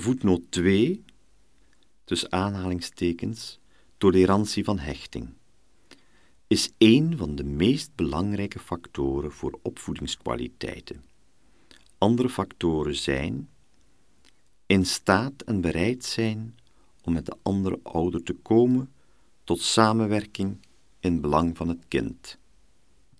Voetnoot 2, tussen aanhalingstekens, tolerantie van hechting, is een van de meest belangrijke factoren voor opvoedingskwaliteiten. Andere factoren zijn in staat en bereid zijn om met de andere ouder te komen tot samenwerking in belang van het kind.